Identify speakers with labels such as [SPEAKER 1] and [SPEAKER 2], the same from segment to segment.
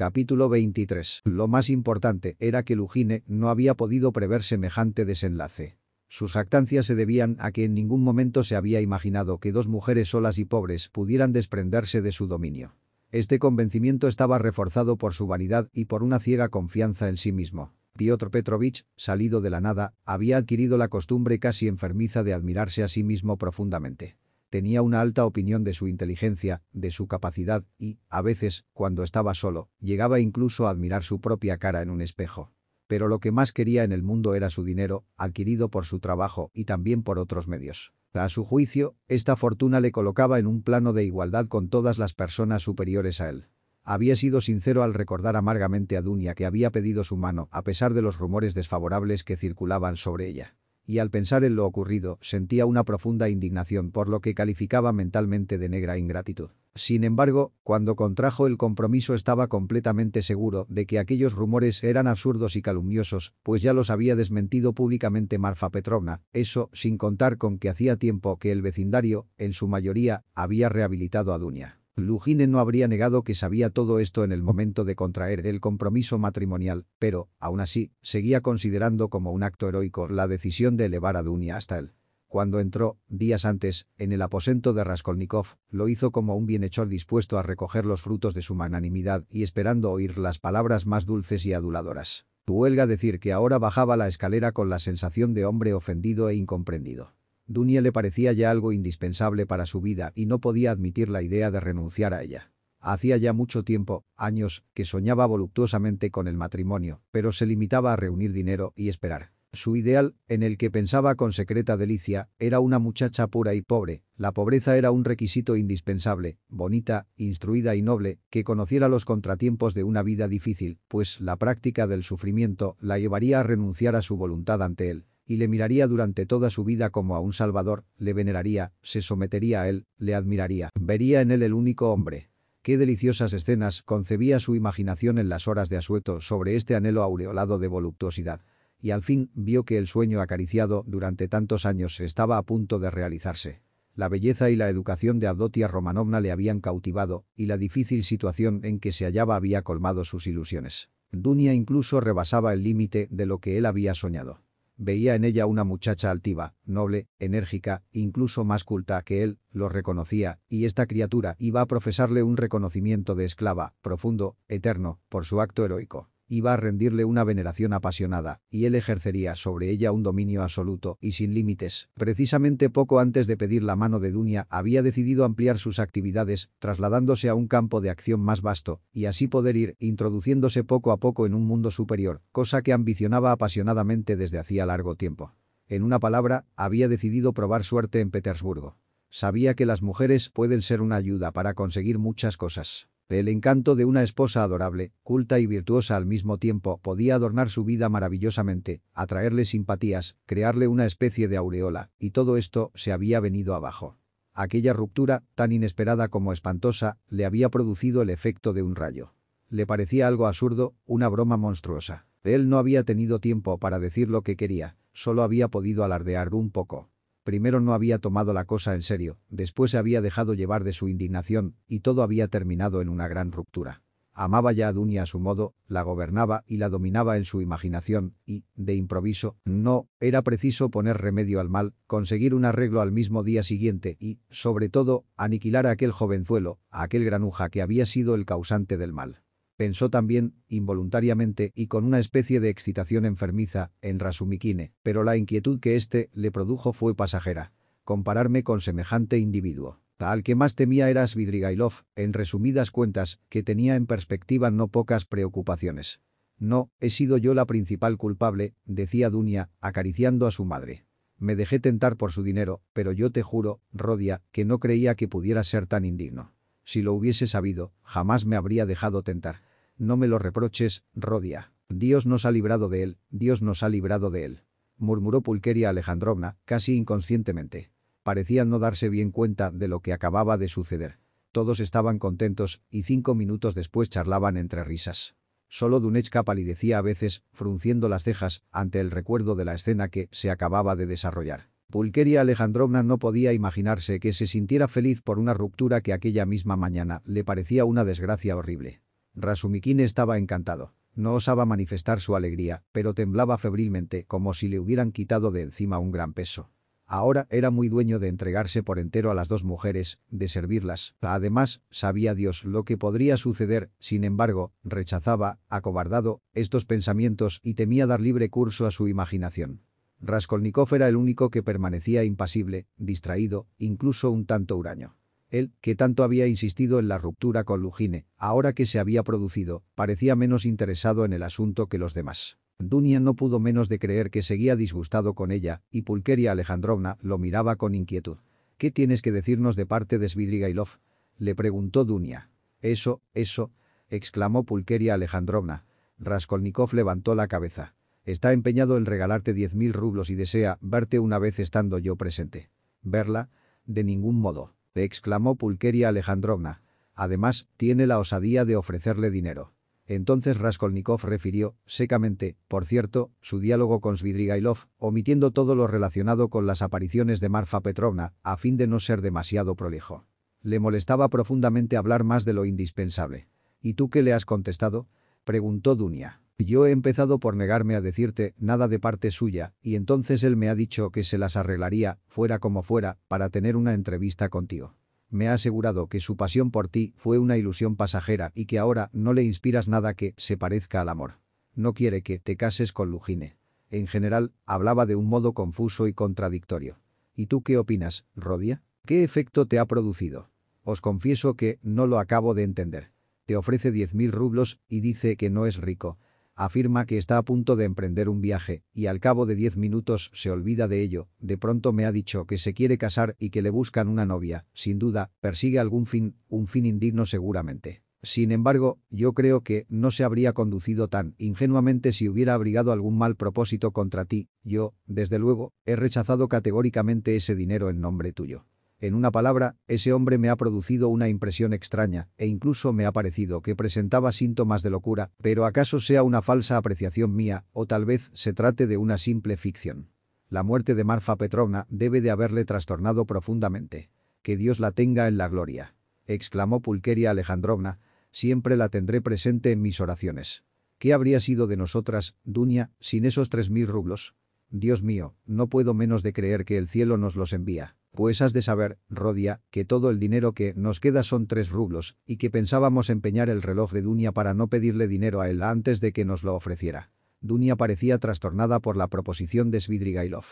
[SPEAKER 1] Capítulo 23. Lo más importante era que Lugine no había podido prever semejante desenlace. Sus actancias se debían a que en ningún momento se había imaginado que dos mujeres solas y pobres pudieran desprenderse de su dominio. Este convencimiento estaba reforzado por su vanidad y por una ciega confianza en sí mismo. Piotr Petrovich, salido de la nada, había adquirido la costumbre casi enfermiza de admirarse a sí mismo profundamente. Tenía una alta opinión de su inteligencia, de su capacidad y, a veces, cuando estaba solo, llegaba incluso a admirar su propia cara en un espejo. Pero lo que más quería en el mundo era su dinero, adquirido por su trabajo y también por otros medios. A su juicio, esta fortuna le colocaba en un plano de igualdad con todas las personas superiores a él. Había sido sincero al recordar amargamente a Dunia que había pedido su mano a pesar de los rumores desfavorables que circulaban sobre ella y al pensar en lo ocurrido sentía una profunda indignación por lo que calificaba mentalmente de negra ingratitud. Sin embargo, cuando contrajo el compromiso estaba completamente seguro de que aquellos rumores eran absurdos y calumniosos, pues ya los había desmentido públicamente Marfa Petrovna, eso sin contar con que hacía tiempo que el vecindario, en su mayoría, había rehabilitado a Dunia. Lugine no habría negado que sabía todo esto en el momento de contraer el compromiso matrimonial, pero, aún así, seguía considerando como un acto heroico la decisión de elevar a Dunia hasta él. Cuando entró, días antes, en el aposento de Raskolnikov, lo hizo como un bienhechor dispuesto a recoger los frutos de su magnanimidad y esperando oír las palabras más dulces y aduladoras. Huelga decir que ahora bajaba la escalera con la sensación de hombre ofendido e incomprendido. Dunia le parecía ya algo indispensable para su vida y no podía admitir la idea de renunciar a ella. Hacía ya mucho tiempo, años, que soñaba voluptuosamente con el matrimonio, pero se limitaba a reunir dinero y esperar. Su ideal, en el que pensaba con secreta delicia, era una muchacha pura y pobre. La pobreza era un requisito indispensable, bonita, instruida y noble, que conociera los contratiempos de una vida difícil, pues la práctica del sufrimiento la llevaría a renunciar a su voluntad ante él y le miraría durante toda su vida como a un salvador, le veneraría, se sometería a él, le admiraría, vería en él el único hombre. Qué deliciosas escenas concebía su imaginación en las horas de asueto sobre este anhelo aureolado de voluptuosidad. Y al fin vio que el sueño acariciado durante tantos años estaba a punto de realizarse. La belleza y la educación de Avdotia Romanovna le habían cautivado, y la difícil situación en que se hallaba había colmado sus ilusiones. Dunia incluso rebasaba el límite de lo que él había soñado. Veía en ella una muchacha altiva, noble, enérgica, incluso más culta que él, lo reconocía, y esta criatura iba a profesarle un reconocimiento de esclava, profundo, eterno, por su acto heroico iba a rendirle una veneración apasionada, y él ejercería sobre ella un dominio absoluto y sin límites. Precisamente poco antes de pedir la mano de Dunia había decidido ampliar sus actividades, trasladándose a un campo de acción más vasto, y así poder ir introduciéndose poco a poco en un mundo superior, cosa que ambicionaba apasionadamente desde hacía largo tiempo. En una palabra, había decidido probar suerte en Petersburgo. Sabía que las mujeres pueden ser una ayuda para conseguir muchas cosas. El encanto de una esposa adorable, culta y virtuosa al mismo tiempo podía adornar su vida maravillosamente, atraerle simpatías, crearle una especie de aureola, y todo esto se había venido abajo. Aquella ruptura, tan inesperada como espantosa, le había producido el efecto de un rayo. Le parecía algo absurdo, una broma monstruosa. Él no había tenido tiempo para decir lo que quería, solo había podido alardear un poco. Primero no había tomado la cosa en serio, después se había dejado llevar de su indignación, y todo había terminado en una gran ruptura. Amaba ya a Dunia a su modo, la gobernaba y la dominaba en su imaginación, y, de improviso, no, era preciso poner remedio al mal, conseguir un arreglo al mismo día siguiente y, sobre todo, aniquilar a aquel jovenzuelo, a aquel granuja que había sido el causante del mal. Pensó también, involuntariamente y con una especie de excitación enfermiza, en Rasumikine, pero la inquietud que éste le produjo fue pasajera. Compararme con semejante individuo. Al que más temía era Svidrigailov, en resumidas cuentas, que tenía en perspectiva no pocas preocupaciones. No, he sido yo la principal culpable, decía Dunia, acariciando a su madre. Me dejé tentar por su dinero, pero yo te juro, Rodia, que no creía que pudiera ser tan indigno. Si lo hubiese sabido, jamás me habría dejado tentar. No me lo reproches, Rodia. Dios nos ha librado de él, Dios nos ha librado de él. Murmuró Pulqueria Alejandrovna, casi inconscientemente. Parecía no darse bien cuenta de lo que acababa de suceder. Todos estaban contentos y cinco minutos después charlaban entre risas. Solo Dunechka palidecía a veces, frunciendo las cejas, ante el recuerdo de la escena que se acababa de desarrollar. Pulqueria Alejandrovna no podía imaginarse que se sintiera feliz por una ruptura que aquella misma mañana le parecía una desgracia horrible. Rasumikine estaba encantado. No osaba manifestar su alegría, pero temblaba febrilmente como si le hubieran quitado de encima un gran peso. Ahora era muy dueño de entregarse por entero a las dos mujeres, de servirlas. Además, sabía Dios lo que podría suceder, sin embargo, rechazaba, acobardado, estos pensamientos y temía dar libre curso a su imaginación. Raskolnikov era el único que permanecía impasible, distraído, incluso un tanto huraño. Él, que tanto había insistido en la ruptura con Lugine, ahora que se había producido, parecía menos interesado en el asunto que los demás. Dunia no pudo menos de creer que seguía disgustado con ella, y Pulkeria Alejandrovna lo miraba con inquietud. ¿Qué tienes que decirnos de parte de Svidrigailov? Le preguntó Dunia. Eso, eso, exclamó Pulkeria Alejandrovna. Raskolnikov levantó la cabeza. Está empeñado en regalarte diez mil rublos y desea verte una vez estando yo presente. ¿Verla? De ningún modo, exclamó Pulkeria Alejandrovna. Además, tiene la osadía de ofrecerle dinero. Entonces Raskolnikov refirió, secamente, por cierto, su diálogo con Svidrigailov, omitiendo todo lo relacionado con las apariciones de Marfa Petrovna, a fin de no ser demasiado prolijo. Le molestaba profundamente hablar más de lo indispensable. ¿Y tú qué le has contestado? Preguntó Dunia. Yo he empezado por negarme a decirte nada de parte suya, y entonces él me ha dicho que se las arreglaría, fuera como fuera, para tener una entrevista contigo. Me ha asegurado que su pasión por ti fue una ilusión pasajera y que ahora no le inspiras nada que se parezca al amor. No quiere que te cases con Lugine. En general, hablaba de un modo confuso y contradictorio. ¿Y tú qué opinas, Rodia? ¿Qué efecto te ha producido? Os confieso que no lo acabo de entender. Te ofrece diez mil rublos y dice que no es rico, Afirma que está a punto de emprender un viaje, y al cabo de diez minutos se olvida de ello, de pronto me ha dicho que se quiere casar y que le buscan una novia, sin duda, persigue algún fin, un fin indigno seguramente. Sin embargo, yo creo que no se habría conducido tan ingenuamente si hubiera abrigado algún mal propósito contra ti, yo, desde luego, he rechazado categóricamente ese dinero en nombre tuyo. En una palabra, ese hombre me ha producido una impresión extraña, e incluso me ha parecido que presentaba síntomas de locura, pero acaso sea una falsa apreciación mía, o tal vez se trate de una simple ficción. La muerte de Marfa Petrovna debe de haberle trastornado profundamente. Que Dios la tenga en la gloria. Exclamó Pulqueria Alejandrovna, siempre la tendré presente en mis oraciones. ¿Qué habría sido de nosotras, Dunia, sin esos tres mil rublos? Dios mío, no puedo menos de creer que el cielo nos los envía. Pues has de saber, Rodia, que todo el dinero que nos queda son tres rublos, y que pensábamos empeñar el reloj de Dunia para no pedirle dinero a él antes de que nos lo ofreciera. Dunia parecía trastornada por la proposición de Svidrigailov.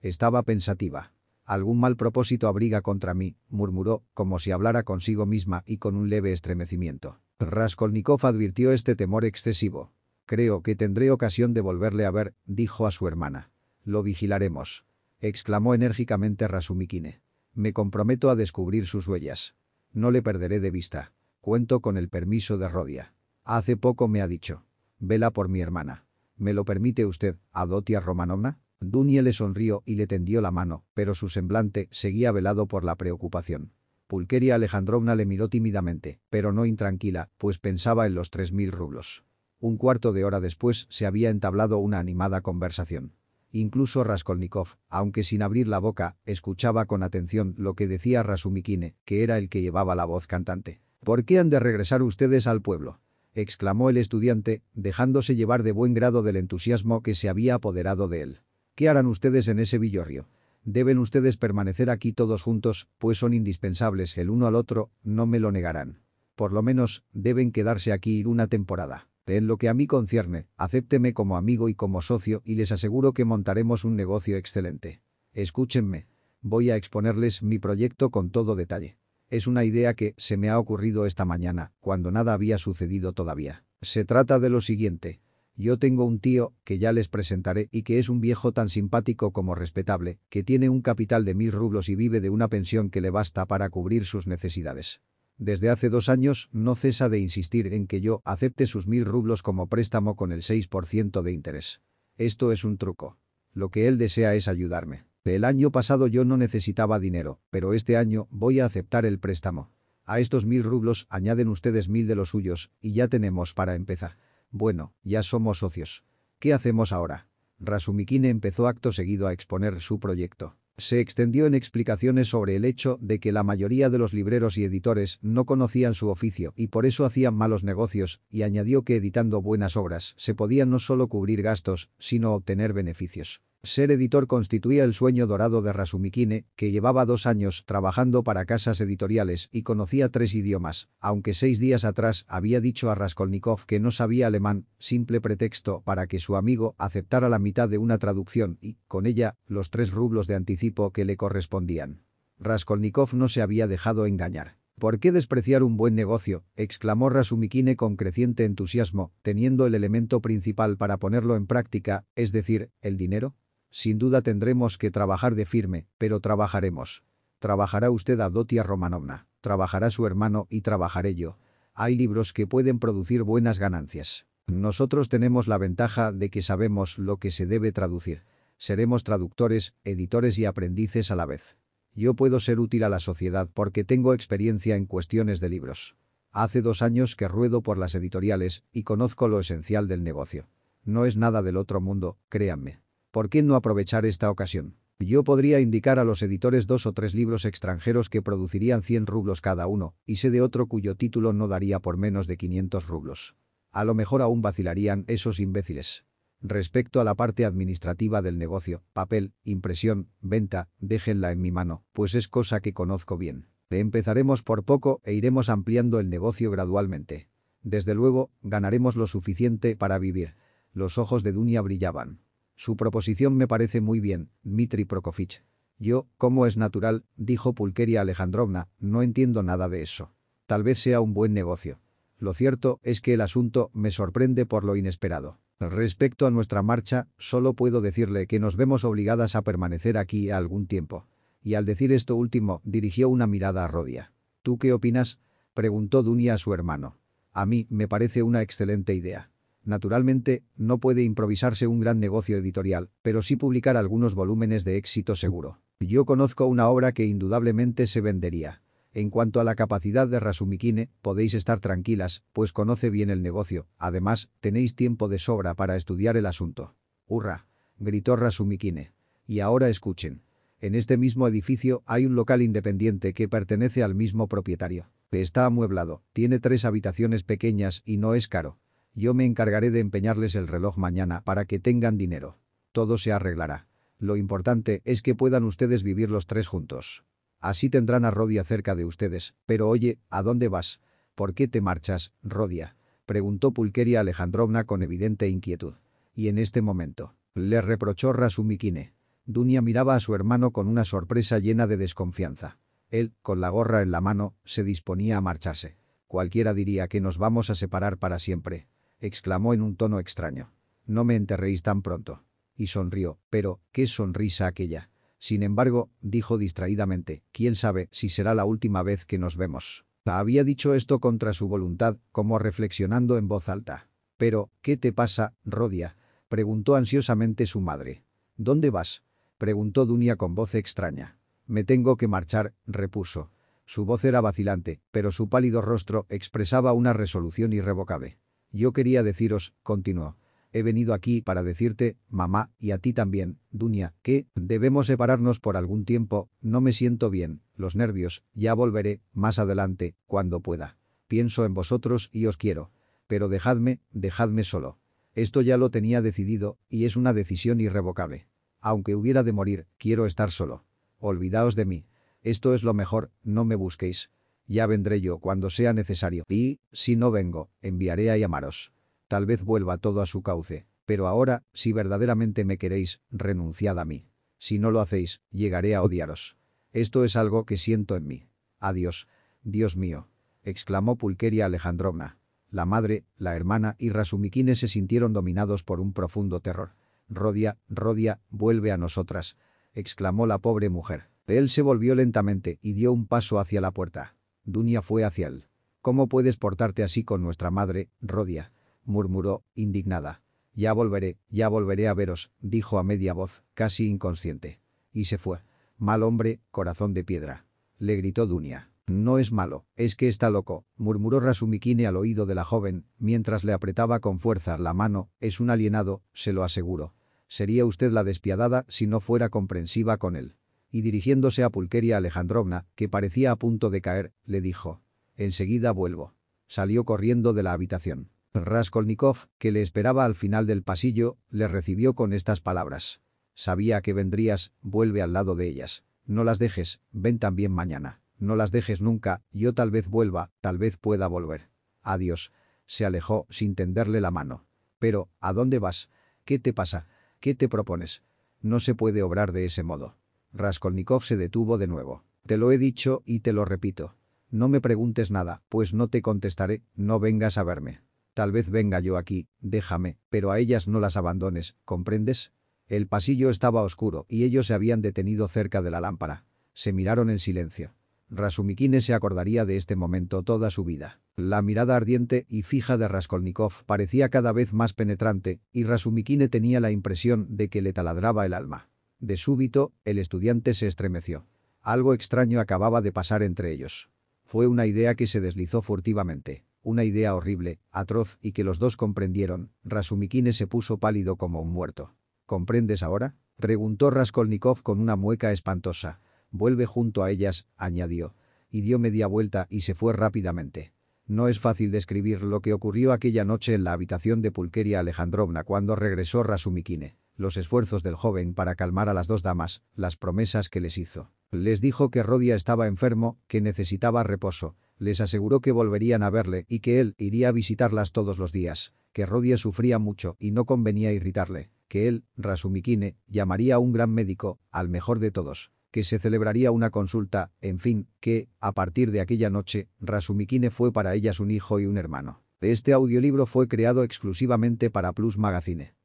[SPEAKER 1] Estaba pensativa. Algún mal propósito abriga contra mí, murmuró, como si hablara consigo misma y con un leve estremecimiento. Raskolnikov advirtió este temor excesivo. Creo que tendré ocasión de volverle a ver, dijo a su hermana. Lo vigilaremos exclamó enérgicamente Rasumikine. Me comprometo a descubrir sus huellas. No le perderé de vista. Cuento con el permiso de Rodia. Hace poco me ha dicho. Vela por mi hermana. ¿Me lo permite usted, Adotia Romanovna? Dunie le sonrió y le tendió la mano, pero su semblante seguía velado por la preocupación. Pulqueria Alejandrovna le miró tímidamente, pero no intranquila, pues pensaba en los tres mil rublos. Un cuarto de hora después se había entablado una animada conversación. Incluso Raskolnikov, aunque sin abrir la boca, escuchaba con atención lo que decía Rasumikine, que era el que llevaba la voz cantante. ¿Por qué han de regresar ustedes al pueblo? exclamó el estudiante, dejándose llevar de buen grado del entusiasmo que se había apoderado de él. ¿Qué harán ustedes en ese villorrio? Deben ustedes permanecer aquí todos juntos, pues son indispensables el uno al otro, no me lo negarán. Por lo menos, deben quedarse aquí una temporada. En lo que a mí concierne, acépteme como amigo y como socio y les aseguro que montaremos un negocio excelente. Escúchenme. Voy a exponerles mi proyecto con todo detalle. Es una idea que se me ha ocurrido esta mañana, cuando nada había sucedido todavía. Se trata de lo siguiente. Yo tengo un tío, que ya les presentaré, y que es un viejo tan simpático como respetable, que tiene un capital de mil rublos y vive de una pensión que le basta para cubrir sus necesidades. Desde hace dos años no cesa de insistir en que yo acepte sus mil rublos como préstamo con el 6% de interés. Esto es un truco. Lo que él desea es ayudarme. El año pasado yo no necesitaba dinero, pero este año voy a aceptar el préstamo. A estos mil rublos añaden ustedes mil de los suyos, y ya tenemos para empezar. Bueno, ya somos socios. ¿Qué hacemos ahora? Rasumikine empezó acto seguido a exponer su proyecto. Se extendió en explicaciones sobre el hecho de que la mayoría de los libreros y editores no conocían su oficio y por eso hacían malos negocios, y añadió que editando buenas obras se podían no solo cubrir gastos, sino obtener beneficios. Ser editor constituía el sueño dorado de Rasumikine, que llevaba dos años trabajando para casas editoriales y conocía tres idiomas, aunque seis días atrás había dicho a Raskolnikov que no sabía alemán, simple pretexto para que su amigo aceptara la mitad de una traducción y, con ella, los tres rublos de anticipo que le correspondían. Raskolnikov no se había dejado engañar. ¿Por qué despreciar un buen negocio? exclamó Rasumikine con creciente entusiasmo, teniendo el elemento principal para ponerlo en práctica, es decir, el dinero. Sin duda tendremos que trabajar de firme, pero trabajaremos. Trabajará usted a Dotia Romanovna, trabajará su hermano y trabajaré yo. Hay libros que pueden producir buenas ganancias. Nosotros tenemos la ventaja de que sabemos lo que se debe traducir. Seremos traductores, editores y aprendices a la vez. Yo puedo ser útil a la sociedad porque tengo experiencia en cuestiones de libros. Hace dos años que ruedo por las editoriales y conozco lo esencial del negocio. No es nada del otro mundo, créanme. ¿Por qué no aprovechar esta ocasión? Yo podría indicar a los editores dos o tres libros extranjeros que producirían 100 rublos cada uno, y sé de otro cuyo título no daría por menos de 500 rublos. A lo mejor aún vacilarían esos imbéciles. Respecto a la parte administrativa del negocio, papel, impresión, venta, déjenla en mi mano, pues es cosa que conozco bien. Empezaremos por poco e iremos ampliando el negocio gradualmente. Desde luego, ganaremos lo suficiente para vivir. Los ojos de Dunia brillaban. Su proposición me parece muy bien, Dmitri Prokofich. Yo, como es natural, dijo Pulkeria Alejandrovna, no entiendo nada de eso. Tal vez sea un buen negocio. Lo cierto es que el asunto me sorprende por lo inesperado. Respecto a nuestra marcha, solo puedo decirle que nos vemos obligadas a permanecer aquí algún tiempo. Y al decir esto último, dirigió una mirada a Rodia. ¿Tú qué opinas? preguntó Dunia a su hermano. A mí me parece una excelente idea. Naturalmente, no puede improvisarse un gran negocio editorial, pero sí publicar algunos volúmenes de éxito seguro. Yo conozco una obra que indudablemente se vendería. En cuanto a la capacidad de Rasumikine, podéis estar tranquilas, pues conoce bien el negocio. Además, tenéis tiempo de sobra para estudiar el asunto. ¡Hurra! gritó Rasumikine. Y ahora escuchen. En este mismo edificio hay un local independiente que pertenece al mismo propietario. Está amueblado, tiene tres habitaciones pequeñas y no es caro. Yo me encargaré de empeñarles el reloj mañana para que tengan dinero. Todo se arreglará. Lo importante es que puedan ustedes vivir los tres juntos. Así tendrán a Rodia cerca de ustedes. Pero oye, ¿a dónde vas? ¿Por qué te marchas, Rodia? Preguntó Pulqueria Alejandrovna con evidente inquietud. Y en este momento, le reprochó Rasumikine. Dunia miraba a su hermano con una sorpresa llena de desconfianza. Él, con la gorra en la mano, se disponía a marcharse. Cualquiera diría que nos vamos a separar para siempre exclamó en un tono extraño. No me enterréis tan pronto. Y sonrió, pero, ¿qué sonrisa aquella? Sin embargo, dijo distraídamente, quién sabe si será la última vez que nos vemos. Había dicho esto contra su voluntad, como reflexionando en voz alta. Pero, ¿qué te pasa, Rodia? preguntó ansiosamente su madre. ¿Dónde vas? preguntó Dunia con voz extraña. Me tengo que marchar, repuso. Su voz era vacilante, pero su pálido rostro expresaba una resolución irrevocable. Yo quería deciros, continuó. He venido aquí para decirte, mamá, y a ti también, Dunia, que debemos separarnos por algún tiempo, no me siento bien, los nervios, ya volveré, más adelante, cuando pueda. Pienso en vosotros y os quiero. Pero dejadme, dejadme solo. Esto ya lo tenía decidido, y es una decisión irrevocable. Aunque hubiera de morir, quiero estar solo. Olvidaos de mí. Esto es lo mejor, no me busquéis. Ya vendré yo cuando sea necesario y, si no vengo, enviaré a llamaros. Tal vez vuelva todo a su cauce. Pero ahora, si verdaderamente me queréis, renunciad a mí. Si no lo hacéis, llegaré a odiaros. Esto es algo que siento en mí. Adiós. Dios mío. exclamó Pulqueria Alejandrovna. La madre, la hermana y Rasumikine se sintieron dominados por un profundo terror. Rodia, Rodia, vuelve a nosotras. exclamó la pobre mujer. Él se volvió lentamente y dio un paso hacia la puerta. Dunia fue hacia él. ¿Cómo puedes portarte así con nuestra madre, Rodia? murmuró, indignada. Ya volveré, ya volveré a veros, dijo a media voz, casi inconsciente. Y se fue. Mal hombre, corazón de piedra. Le gritó Dunia. No es malo, es que está loco, murmuró Rasumikine al oído de la joven, mientras le apretaba con fuerza la mano, es un alienado, se lo aseguro. Sería usted la despiadada si no fuera comprensiva con él. Y dirigiéndose a Pulqueria Alejandrovna, que parecía a punto de caer, le dijo. Enseguida vuelvo. Salió corriendo de la habitación. Raskolnikov, que le esperaba al final del pasillo, le recibió con estas palabras. Sabía que vendrías, vuelve al lado de ellas. No las dejes, ven también mañana. No las dejes nunca, yo tal vez vuelva, tal vez pueda volver. Adiós. Se alejó sin tenderle la mano. Pero, ¿a dónde vas? ¿Qué te pasa? ¿Qué te propones? No se puede obrar de ese modo. Raskolnikov se detuvo de nuevo. Te lo he dicho y te lo repito. No me preguntes nada, pues no te contestaré, no vengas a verme. Tal vez venga yo aquí, déjame, pero a ellas no las abandones, ¿comprendes? El pasillo estaba oscuro y ellos se habían detenido cerca de la lámpara. Se miraron en silencio. Rasumikine se acordaría de este momento toda su vida. La mirada ardiente y fija de Raskolnikov parecía cada vez más penetrante y Rasumikine tenía la impresión de que le taladraba el alma. De súbito, el estudiante se estremeció. Algo extraño acababa de pasar entre ellos. Fue una idea que se deslizó furtivamente. Una idea horrible, atroz y que los dos comprendieron. Rasumikine se puso pálido como un muerto. ¿Comprendes ahora? Preguntó Raskolnikov con una mueca espantosa. Vuelve junto a ellas, añadió. Y dio media vuelta y se fue rápidamente. No es fácil describir lo que ocurrió aquella noche en la habitación de Pulqueria Alejandrovna cuando regresó Rasumikine. Los esfuerzos del joven para calmar a las dos damas, las promesas que les hizo. Les dijo que Rodia estaba enfermo, que necesitaba reposo, les aseguró que volverían a verle y que él iría a visitarlas todos los días, que Rodia sufría mucho y no convenía irritarle, que él, Rasumikine, llamaría a un gran médico, al mejor de todos, que se celebraría una consulta, en fin, que, a partir de aquella noche, Rasumikine fue para ellas un hijo y un hermano. Este audiolibro fue creado exclusivamente para Plus Magazine.